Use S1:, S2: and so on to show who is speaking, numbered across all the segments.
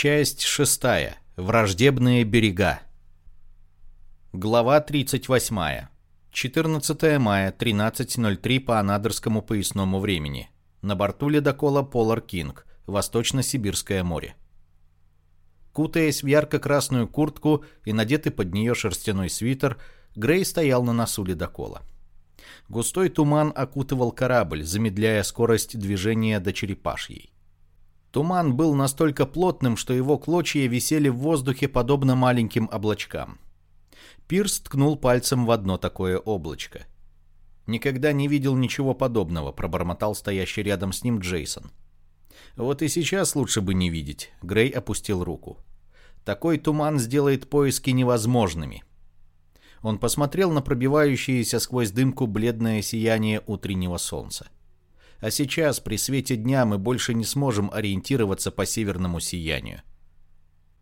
S1: Часть шестая. Враждебные берега. Глава 38. 14 мая, 13.03 по анадырскому поясному времени. На борту ледокола Polar King, Восточно-Сибирское море. Кутаясь в ярко-красную куртку и надетый под нее шерстяной свитер, Грей стоял на носу ледокола. Густой туман окутывал корабль, замедляя скорость движения до черепашьей. Туман был настолько плотным, что его клочья висели в воздухе подобно маленьким облачкам. Пирс ткнул пальцем в одно такое облачко. «Никогда не видел ничего подобного», — пробормотал стоящий рядом с ним Джейсон. «Вот и сейчас лучше бы не видеть», — Грей опустил руку. «Такой туман сделает поиски невозможными». Он посмотрел на пробивающееся сквозь дымку бледное сияние утреннего солнца. А сейчас, при свете дня, мы больше не сможем ориентироваться по северному сиянию.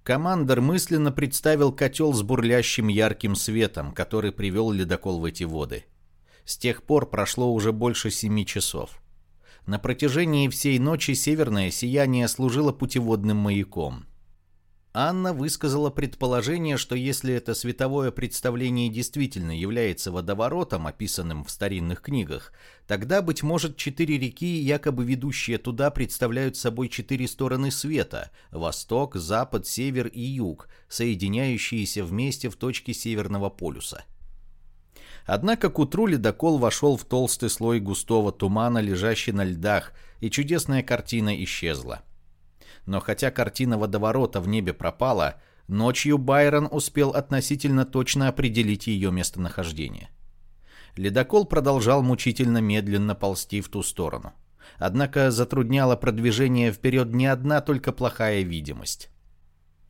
S1: Командор мысленно представил котел с бурлящим ярким светом, который привел ледокол в эти воды. С тех пор прошло уже больше семи часов. На протяжении всей ночи северное сияние служило путеводным маяком – Анна высказала предположение, что если это световое представление действительно является водоворотом, описанным в старинных книгах, тогда, быть может, четыре реки, якобы ведущие туда, представляют собой четыре стороны света – восток, запад, север и юг, соединяющиеся вместе в точке Северного полюса. Однако к утру ледокол вошел в толстый слой густого тумана, лежащий на льдах, и чудесная картина исчезла. Но хотя картина водоворота в небе пропала, ночью Байрон успел относительно точно определить ее местонахождение. Ледокол продолжал мучительно медленно ползти в ту сторону. Однако затрудняла продвижение вперед не одна только плохая видимость.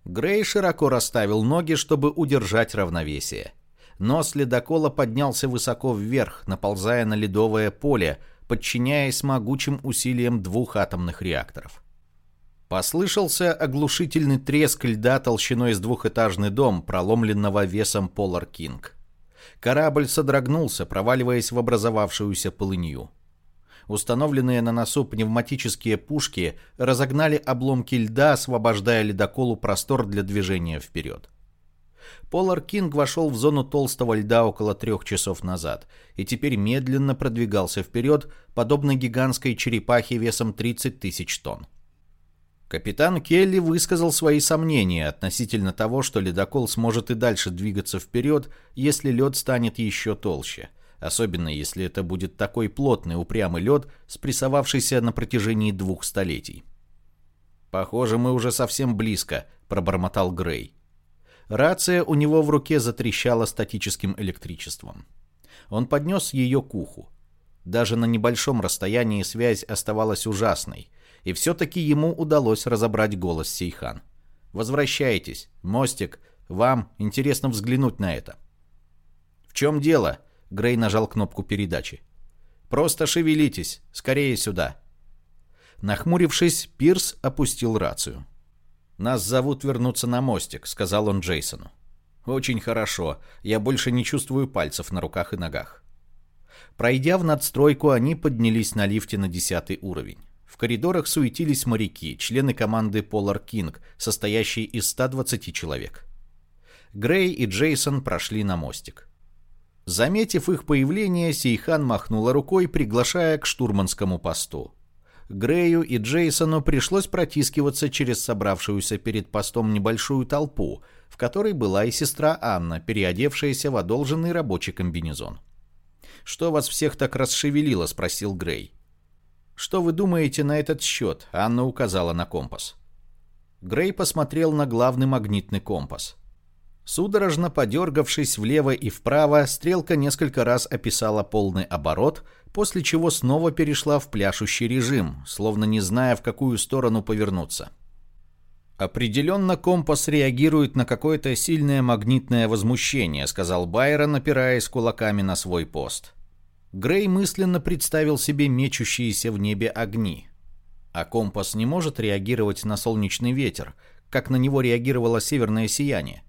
S1: Грей широко расставил ноги, чтобы удержать равновесие. Нос ледокола поднялся высоко вверх, наползая на ледовое поле, подчиняясь могучим усилиям двух атомных реакторов. Послышался оглушительный треск льда толщиной с двухэтажный дом, проломленного весом Polar King. Корабль содрогнулся, проваливаясь в образовавшуюся полынью. Установленные на носу пневматические пушки разогнали обломки льда, освобождая ледоколу простор для движения вперед. Polar King вошел в зону толстого льда около трех часов назад и теперь медленно продвигался вперед, подобно гигантской черепахе весом 30 тысяч тонн. Капитан Келли высказал свои сомнения относительно того, что ледокол сможет и дальше двигаться вперед, если лед станет еще толще, особенно если это будет такой плотный упрямый лед, спрессовавшийся на протяжении двух столетий. «Похоже, мы уже совсем близко», — пробормотал Грей. Рация у него в руке затрещала статическим электричеством. Он поднес ее к уху. Даже на небольшом расстоянии связь оставалась ужасной, и все-таки ему удалось разобрать голос Сейхан. «Возвращайтесь. Мостик, вам интересно взглянуть на это». «В чем дело?» — Грей нажал кнопку передачи. «Просто шевелитесь. Скорее сюда». Нахмурившись, Пирс опустил рацию. «Нас зовут вернуться на мостик», — сказал он Джейсону. «Очень хорошо. Я больше не чувствую пальцев на руках и ногах». Пройдя в надстройку, они поднялись на лифте на десятый уровень. В коридорах суетились моряки, члены команды Polar King, состоящей из 120 человек. Грей и Джейсон прошли на мостик. Заметив их появление, Сейхан махнула рукой, приглашая к штурманскому посту. Грею и Джейсону пришлось протискиваться через собравшуюся перед постом небольшую толпу, в которой была и сестра Анна, переодевшаяся в одолженный рабочий комбинезон. «Что вас всех так расшевелило?» – спросил Грей. «Что вы думаете на этот счет?» Анна указала на компас. Грей посмотрел на главный магнитный компас. Судорожно подергавшись влево и вправо, стрелка несколько раз описала полный оборот, после чего снова перешла в пляшущий режим, словно не зная, в какую сторону повернуться. «Определенно компас реагирует на какое-то сильное магнитное возмущение», сказал Байрон, опираясь кулаками на свой пост. Грей мысленно представил себе мечущиеся в небе огни. А компас не может реагировать на солнечный ветер, как на него реагировало северное сияние.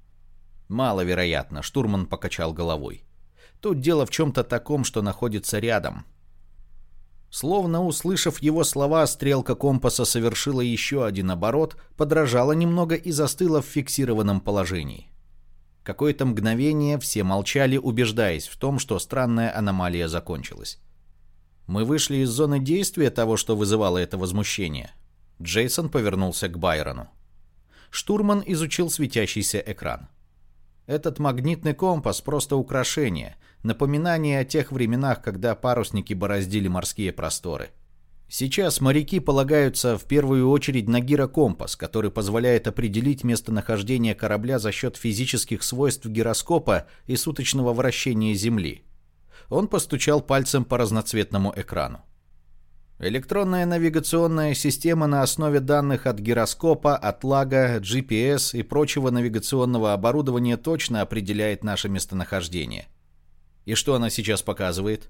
S1: Маловероятно, штурман покачал головой. Тут дело в чем-то таком, что находится рядом. Словно услышав его слова, стрелка компаса совершила еще один оборот, подражала немного и застыла в фиксированном положении. Какое-то мгновение все молчали, убеждаясь в том, что странная аномалия закончилась. Мы вышли из зоны действия того, что вызывало это возмущение. Джейсон повернулся к Байрону. Штурман изучил светящийся экран. Этот магнитный компас просто украшение, напоминание о тех временах, когда парусники бороздили морские просторы. Сейчас моряки полагаются в первую очередь на гирокомпас, который позволяет определить местонахождение корабля за счет физических свойств гироскопа и суточного вращения Земли. Он постучал пальцем по разноцветному экрану. Электронная навигационная система на основе данных от гироскопа, от лага, GPS и прочего навигационного оборудования точно определяет наше местонахождение. И что она сейчас показывает?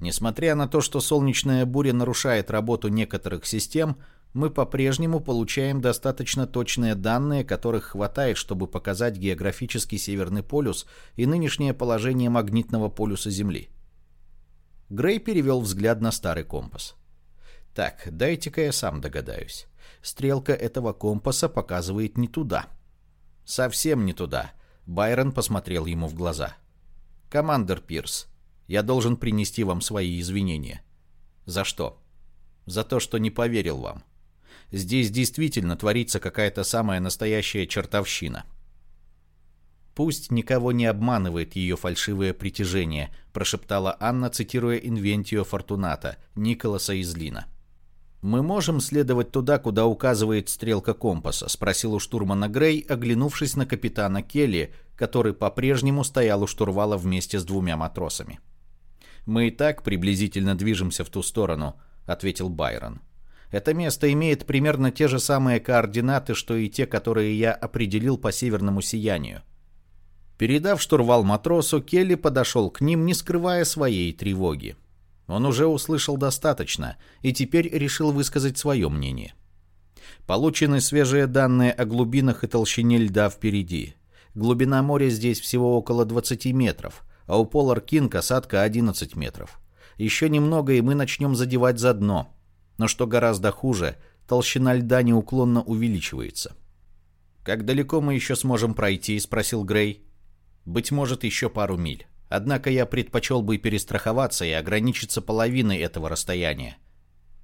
S1: Несмотря на то, что солнечная буря нарушает работу некоторых систем, мы по-прежнему получаем достаточно точные данные, которых хватает, чтобы показать географический Северный полюс и нынешнее положение магнитного полюса Земли. Грей перевел взгляд на старый компас. Так, дайте-ка я сам догадаюсь. Стрелка этого компаса показывает не туда. Совсем не туда. Байрон посмотрел ему в глаза. Командер Пирс, я должен принести вам свои извинения. За что? За то, что не поверил вам. Здесь действительно творится какая-то самая настоящая чертовщина. «Пусть никого не обманывает ее фальшивое притяжение», прошептала Анна, цитируя Инвентио Фортуната, Николаса Излина. «Мы можем следовать туда, куда указывает стрелка компаса?» – спросил у штурмана Грей, оглянувшись на капитана Келли, который по-прежнему стоял у штурвала вместе с двумя матросами. «Мы и так приблизительно движемся в ту сторону», – ответил Байрон. «Это место имеет примерно те же самые координаты, что и те, которые я определил по северному сиянию». Передав штурвал матросу, Келли подошел к ним, не скрывая своей тревоги. Он уже услышал достаточно и теперь решил высказать свое мнение. Получены свежие данные о глубинах и толщине льда впереди. Глубина моря здесь всего около 20 метров, а у Полар Кинг осадка 11 метров. Еще немного, и мы начнем задевать за дно. Но что гораздо хуже, толщина льда неуклонно увеличивается. «Как далеко мы еще сможем пройти?» – спросил Грей. «Быть может, еще пару миль. Однако я предпочел бы перестраховаться и ограничиться половиной этого расстояния.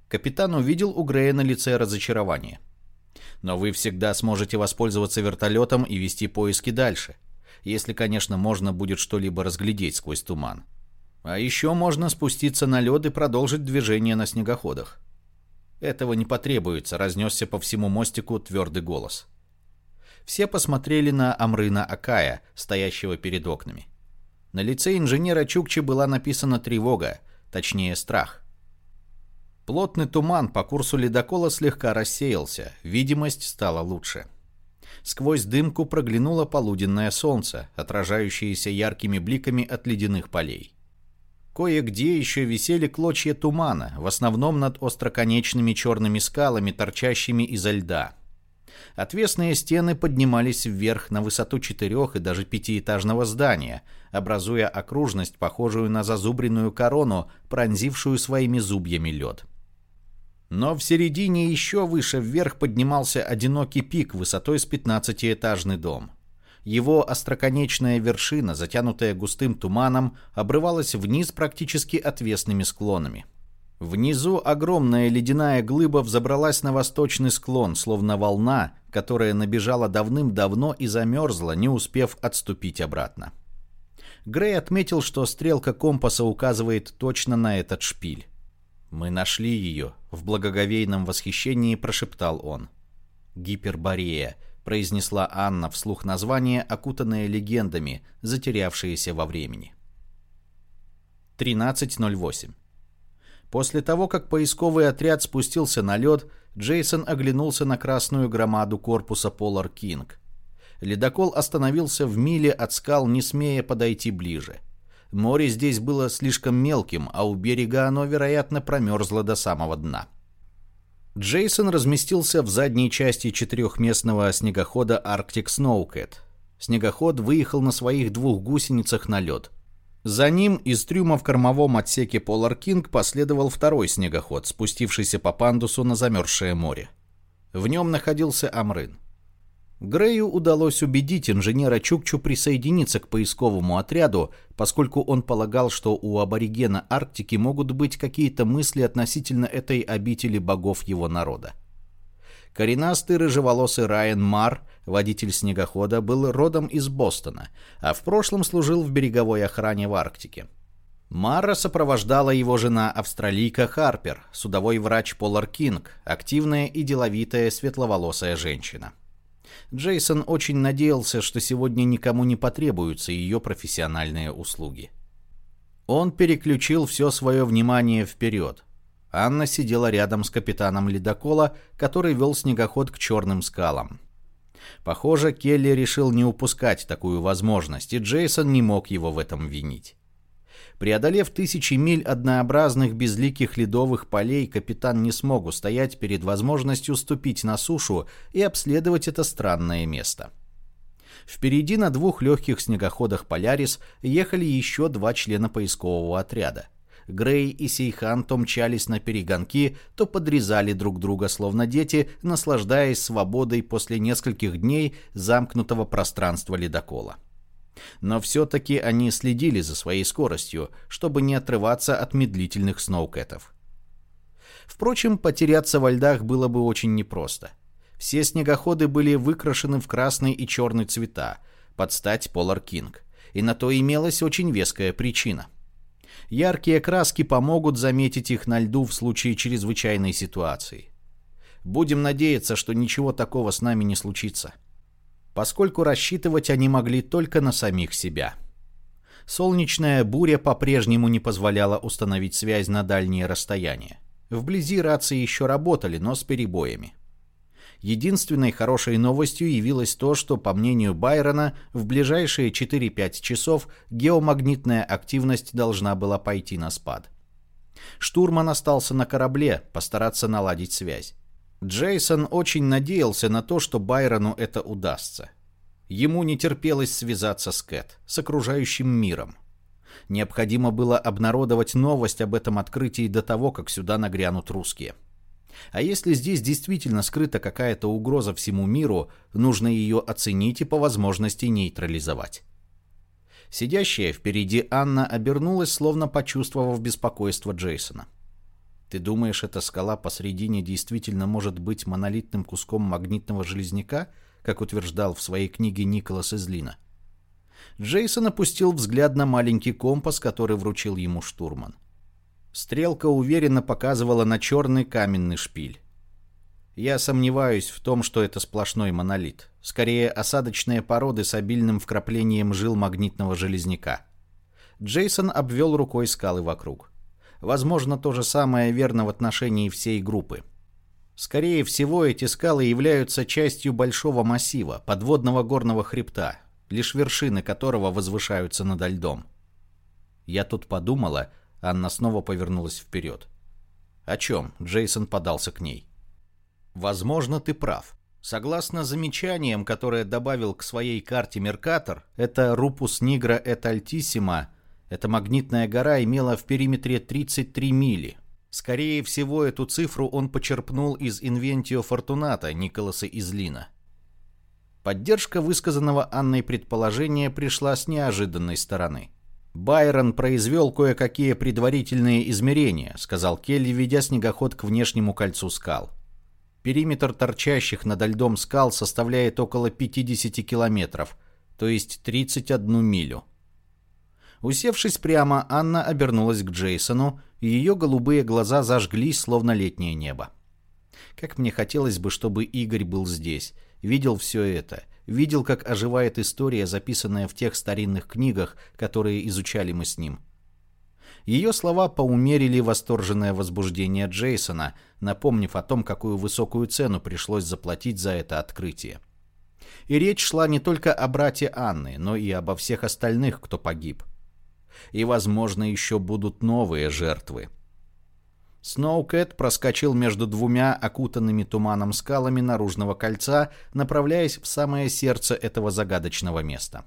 S1: Капитан увидел у Грея на лице разочарование. Но вы всегда сможете воспользоваться вертолетом и вести поиски дальше. Если, конечно, можно будет что-либо разглядеть сквозь туман. А еще можно спуститься на лед и продолжить движение на снегоходах. Этого не потребуется, разнесся по всему мостику твердый голос. Все посмотрели на Амрына Акая, стоящего перед окнами. На лице инженера Чукчи была написана тревога, точнее страх. Плотный туман по курсу ледокола слегка рассеялся, видимость стала лучше. Сквозь дымку проглянуло полуденное солнце, отражающееся яркими бликами от ледяных полей. Кое-где еще висели клочья тумана, в основном над остроконечными черными скалами, торчащими изо льда. Отвесные стены поднимались вверх на высоту четырех и даже пятиэтажного здания, образуя окружность, похожую на зазубренную корону, пронзившую своими зубьями лед. Но в середине еще выше вверх поднимался одинокий пик высотой с пятнадцатиэтажный дом. Его остроконечная вершина, затянутая густым туманом, обрывалась вниз практически отвесными склонами. Внизу огромная ледяная глыба взобралась на восточный склон, словно волна, которая набежала давным-давно и замерзла, не успев отступить обратно. Грей отметил, что стрелка компаса указывает точно на этот шпиль. «Мы нашли ее», — в благоговейном восхищении прошептал он. «Гиперборея», — произнесла Анна вслух название, окутанное легендами, затерявшееся во времени. 13.08 После того, как поисковый отряд спустился на лед, Джейсон оглянулся на красную громаду корпуса Polar King. Ледокол остановился в миле от скал, не смея подойти ближе. Море здесь было слишком мелким, а у берега оно, вероятно, промерзло до самого дна. Джейсон разместился в задней части четырехместного снегохода Arctic Snowcat. Снегоход выехал на своих двух гусеницах на лед – За ним из трюма в кормовом отсеке Polar King последовал второй снегоход, спустившийся по пандусу на замерзшее море. В нем находился Амрын. Грею удалось убедить инженера Чукчу присоединиться к поисковому отряду, поскольку он полагал, что у аборигена Арктики могут быть какие-то мысли относительно этой обители богов его народа. Коренастый рыжеволосый Райан Мар, водитель снегохода, был родом из Бостона, а в прошлом служил в береговой охране в Арктике. Мара сопровождала его жена австралийка Харпер, судовой врач Полар Кинг, активная и деловитая светловолосая женщина. Джейсон очень надеялся, что сегодня никому не потребуются ее профессиональные услуги. Он переключил все свое внимание вперед, Анна сидела рядом с капитаном ледокола, который вел снегоход к черным скалам. Похоже, Келли решил не упускать такую возможность, и Джейсон не мог его в этом винить. Преодолев тысячи миль однообразных безликих ледовых полей, капитан не смог устоять перед возможностью ступить на сушу и обследовать это странное место. Впереди на двух легких снегоходах «Полярис» ехали еще два члена поискового отряда – Грей и Сейхан то мчались на перегонки, то подрезали друг друга, словно дети, наслаждаясь свободой после нескольких дней замкнутого пространства ледокола. Но все-таки они следили за своей скоростью, чтобы не отрываться от медлительных сноукетов. Впрочем, потеряться во льдах было бы очень непросто. Все снегоходы были выкрашены в красный и черный цвета, под стать Polar King, и на то имелась очень веская причина – Яркие краски помогут заметить их на льду в случае чрезвычайной ситуации. Будем надеяться, что ничего такого с нами не случится. Поскольку рассчитывать они могли только на самих себя. Солнечная буря по-прежнему не позволяла установить связь на дальние расстояния. Вблизи рации еще работали, но с перебоями. Единственной хорошей новостью явилось то, что, по мнению Байрона, в ближайшие 4-5 часов геомагнитная активность должна была пойти на спад. Штурман остался на корабле, постараться наладить связь. Джейсон очень надеялся на то, что Байрону это удастся. Ему не терпелось связаться с Кэт, с окружающим миром. Необходимо было обнародовать новость об этом открытии до того, как сюда нагрянут русские. А если здесь действительно скрыта какая-то угроза всему миру, нужно ее оценить и по возможности нейтрализовать. Сидящая впереди Анна обернулась, словно почувствовав беспокойство Джейсона. «Ты думаешь, эта скала посредине действительно может быть монолитным куском магнитного железняка, как утверждал в своей книге Николас Излина?» Джейсон опустил взгляд на маленький компас, который вручил ему штурман. Стрелка уверенно показывала на черный каменный шпиль. Я сомневаюсь в том, что это сплошной монолит. Скорее, осадочные породы с обильным вкраплением жил магнитного железняка. Джейсон обвел рукой скалы вокруг. Возможно, то же самое верно в отношении всей группы. Скорее всего, эти скалы являются частью большого массива, подводного горного хребта, лишь вершины которого возвышаются над льдом. Я тут подумала, Анна снова повернулась вперед. «О чем?» Джейсон подался к ней. «Возможно, ты прав. Согласно замечаниям, которые добавил к своей карте Меркатор, это Рупус Нигра эт Альтиссима, эта магнитная гора имела в периметре 33 мили. Скорее всего, эту цифру он почерпнул из Инвентио Фортуната Николаса Излина. Поддержка высказанного Анной предположения пришла с неожиданной стороны. «Байрон произвел кое-какие предварительные измерения», — сказал Келли, ведя снегоход к внешнему кольцу скал. Периметр торчащих над льдом скал составляет около 50 километров, то есть 31 милю. Усевшись прямо, Анна обернулась к Джейсону, и ее голубые глаза зажглись, словно летнее небо. Как мне хотелось бы, чтобы Игорь был здесь, видел все это — видел, как оживает история, записанная в тех старинных книгах, которые изучали мы с ним. Ее слова поумерили восторженное возбуждение Джейсона, напомнив о том, какую высокую цену пришлось заплатить за это открытие. И речь шла не только о брате Анны, но и обо всех остальных, кто погиб. И, возможно, еще будут новые жертвы. Сноукэт проскочил между двумя окутанными туманом скалами наружного кольца, направляясь в самое сердце этого загадочного места.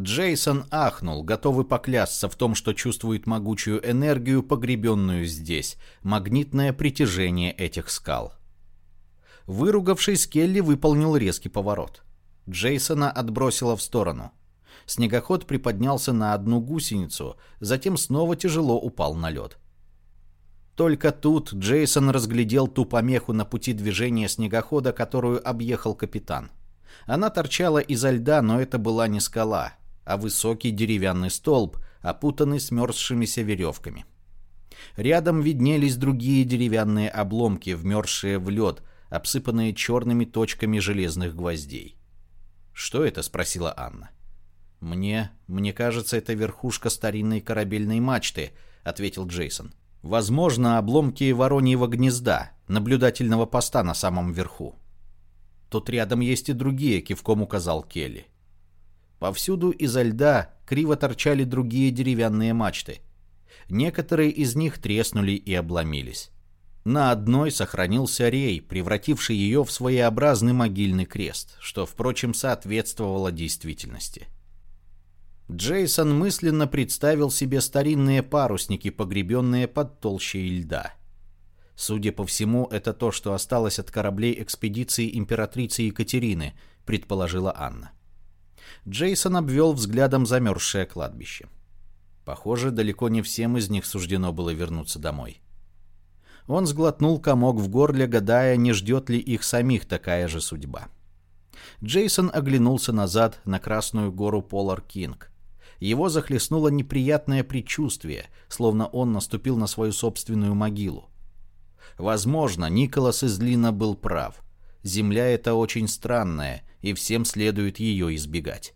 S1: Джейсон ахнул, готовый поклясться в том, что чувствует могучую энергию, погребенную здесь, магнитное притяжение этих скал. Выругавшись, Келли выполнил резкий поворот. Джейсона отбросило в сторону. Снегоход приподнялся на одну гусеницу, затем снова тяжело упал на лед. Только тут Джейсон разглядел ту помеху на пути движения снегохода, которую объехал капитан. Она торчала изо льда, но это была не скала, а высокий деревянный столб, опутанный смерзшимися веревками. Рядом виднелись другие деревянные обломки, вмерзшие в лед, обсыпанные черными точками железных гвоздей. «Что это?» — спросила Анна. «Мне... мне кажется, это верхушка старинной корабельной мачты», — ответил Джейсон. «Возможно, обломки вороньего гнезда, наблюдательного поста на самом верху». «Тут рядом есть и другие», — кивком указал Келли. Повсюду изо льда криво торчали другие деревянные мачты. Некоторые из них треснули и обломились. На одной сохранился рей, превративший ее в своеобразный могильный крест, что, впрочем, соответствовало действительности. Джейсон мысленно представил себе старинные парусники, погребенные под толщей льда. Судя по всему, это то, что осталось от кораблей экспедиции императрицы Екатерины, предположила Анна. Джейсон обвел взглядом замерзшее кладбище. Похоже, далеко не всем из них суждено было вернуться домой. Он сглотнул комок в горле, гадая, не ждет ли их самих такая же судьба. Джейсон оглянулся назад на Красную гору Полар Кинг. Его захлестнуло неприятное предчувствие, словно он наступил на свою собственную могилу. Возможно, Николас из Лина был прав. Земля эта очень странная, и всем следует ее избегать.